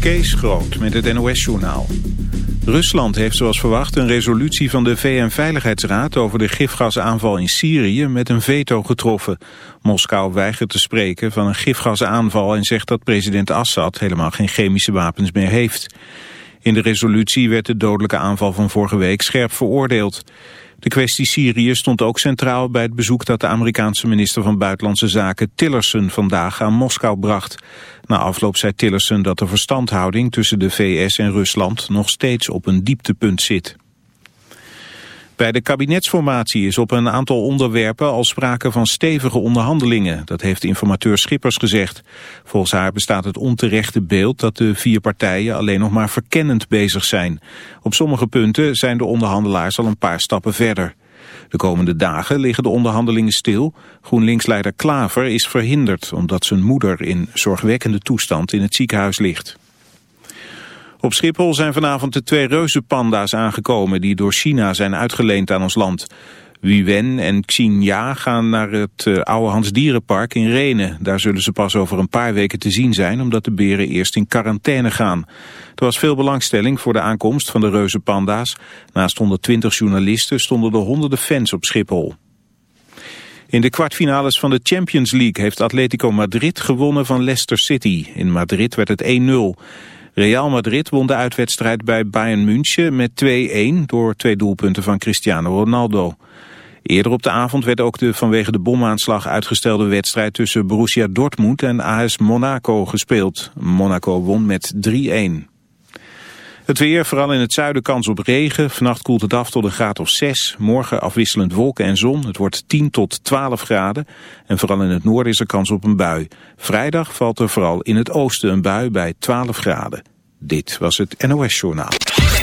Kees Groot met het NOS-journaal. Rusland heeft zoals verwacht een resolutie van de VN-veiligheidsraad... over de gifgasaanval in Syrië met een veto getroffen. Moskou weigert te spreken van een gifgasaanval... en zegt dat president Assad helemaal geen chemische wapens meer heeft. In de resolutie werd de dodelijke aanval van vorige week scherp veroordeeld. De kwestie Syrië stond ook centraal bij het bezoek dat de Amerikaanse minister van Buitenlandse Zaken Tillerson vandaag aan Moskou bracht. Na afloop zei Tillerson dat de verstandhouding tussen de VS en Rusland nog steeds op een dieptepunt zit. Bij de kabinetsformatie is op een aantal onderwerpen al sprake van stevige onderhandelingen. Dat heeft informateur Schippers gezegd. Volgens haar bestaat het onterechte beeld dat de vier partijen alleen nog maar verkennend bezig zijn. Op sommige punten zijn de onderhandelaars al een paar stappen verder. De komende dagen liggen de onderhandelingen stil. GroenLinks-leider Klaver is verhinderd omdat zijn moeder in zorgwekkende toestand in het ziekenhuis ligt. Op Schiphol zijn vanavond de twee reuzenpanda's aangekomen die door China zijn uitgeleend aan ons land. Wen en Xinja gaan naar het uh, Oude Hans Dierenpark in Renen. Daar zullen ze pas over een paar weken te zien zijn, omdat de beren eerst in quarantaine gaan. Er was veel belangstelling voor de aankomst van de reuzenpanda's. Naast 120 journalisten stonden er honderden fans op Schiphol. In de kwartfinales van de Champions League heeft Atletico Madrid gewonnen van Leicester City. In Madrid werd het 1-0. Real Madrid won de uitwedstrijd bij Bayern München met 2-1 door twee doelpunten van Cristiano Ronaldo. Eerder op de avond werd ook de vanwege de bomaanslag uitgestelde wedstrijd tussen Borussia Dortmund en AS Monaco gespeeld. Monaco won met 3-1. Het weer, vooral in het zuiden kans op regen. Vannacht koelt het af tot een graad of 6. Morgen afwisselend wolken en zon. Het wordt 10 tot 12 graden. En vooral in het noorden is er kans op een bui. Vrijdag valt er vooral in het oosten een bui bij 12 graden. Dit was het NOS Journaal.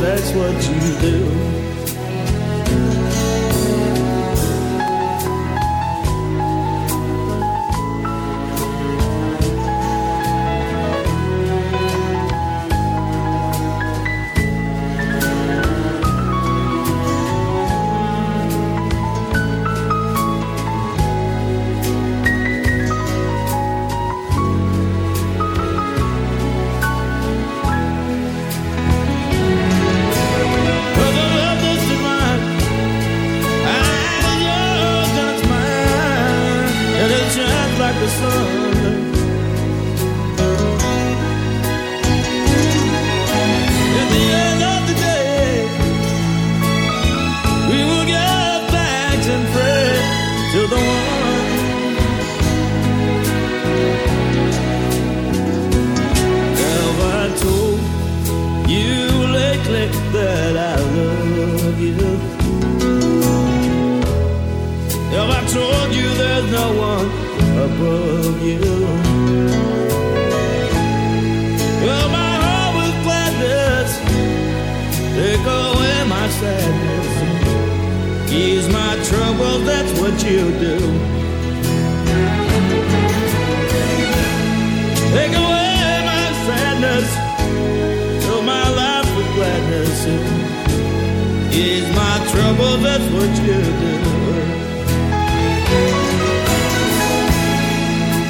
That's what you do. That's what you do.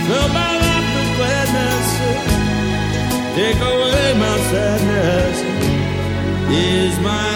Fill my life with gladness, take away my sadness. Ease my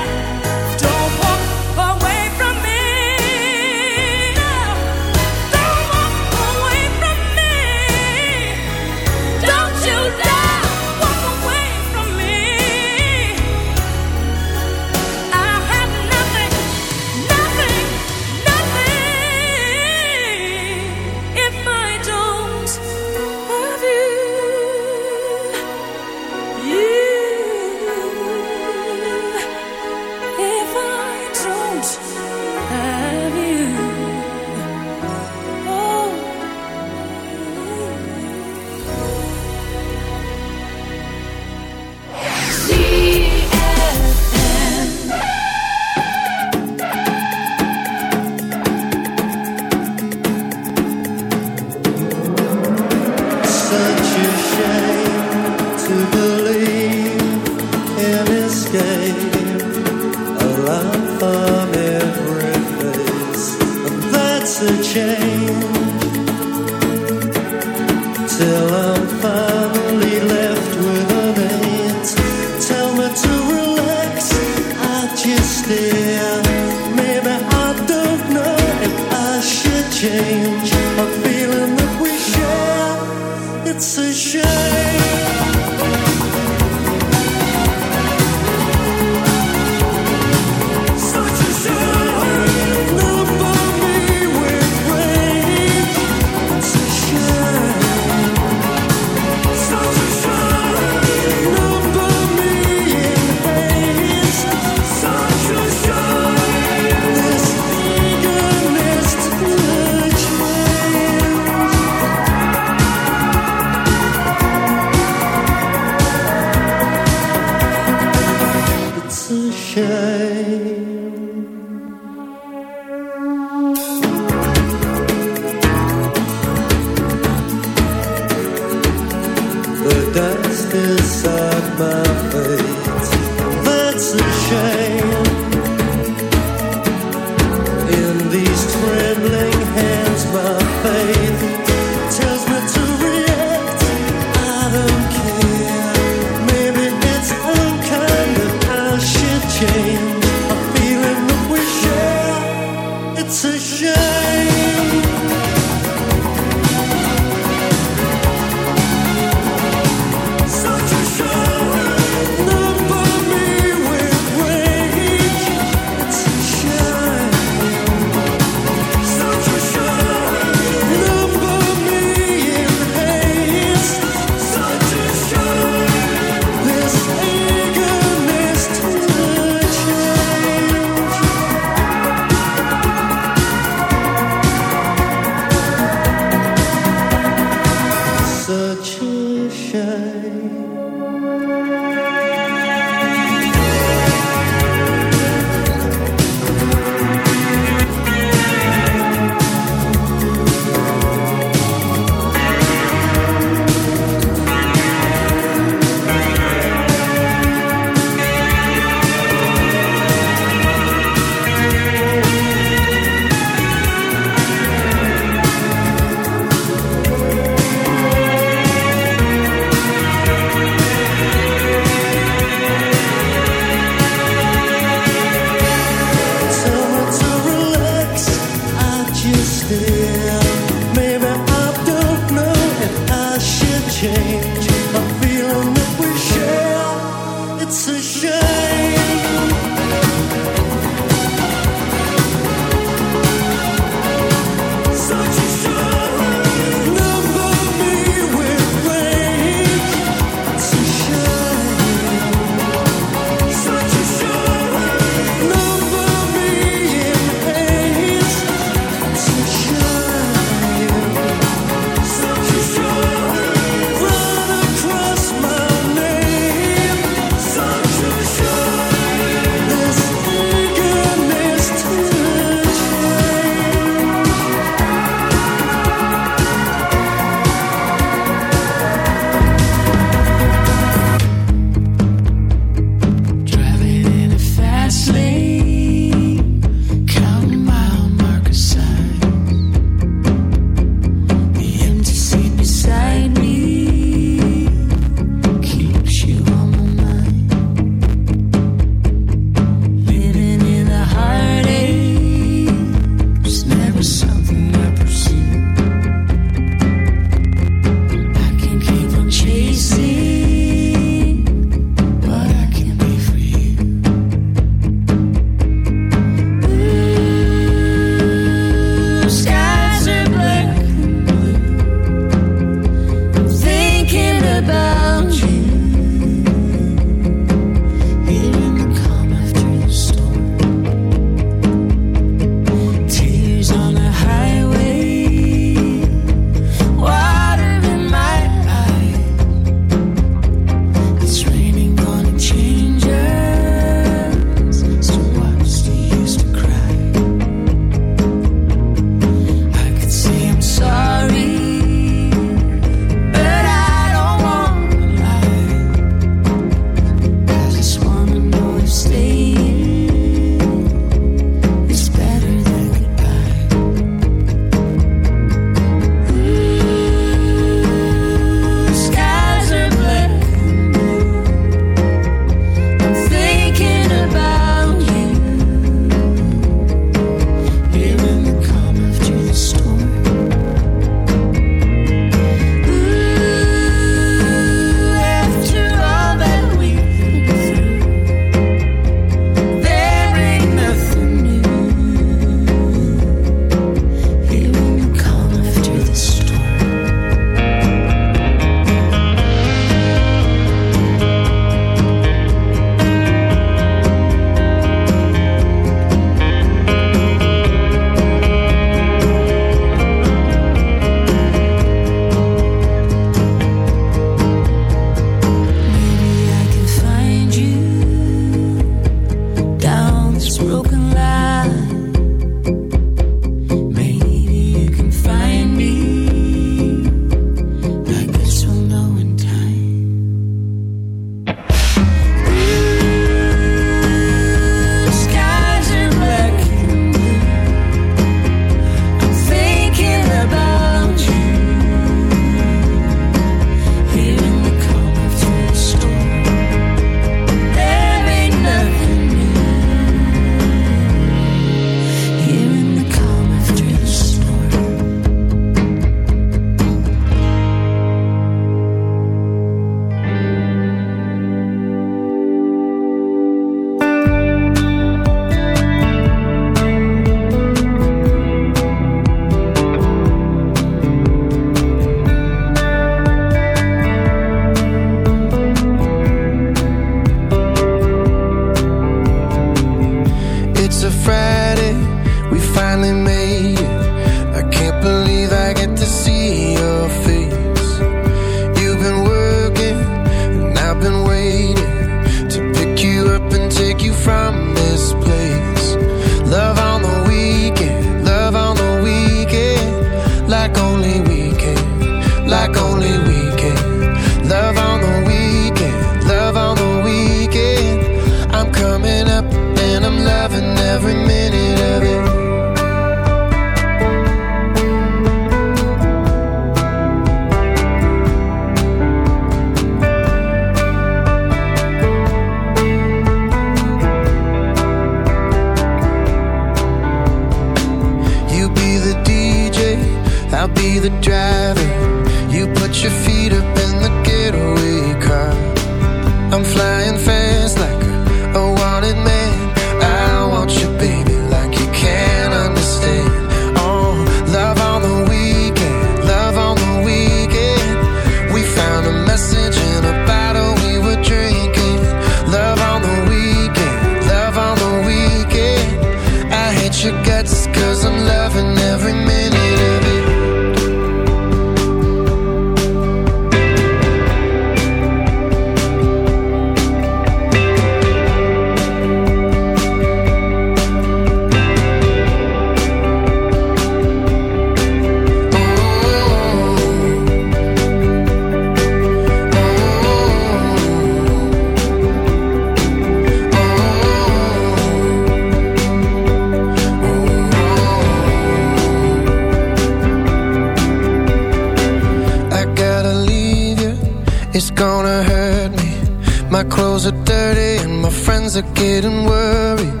are dirty and my friends are getting worried.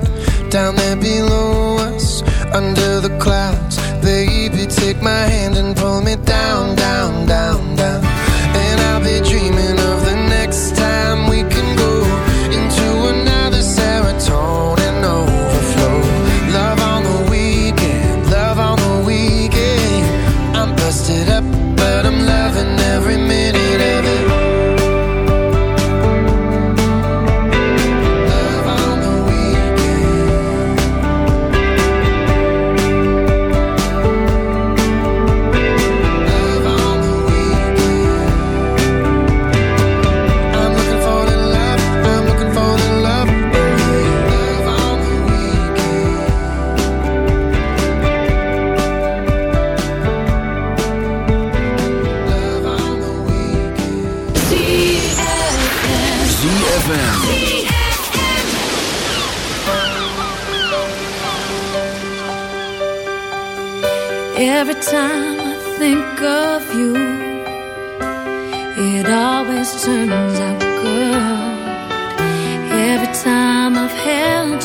Down there below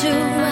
to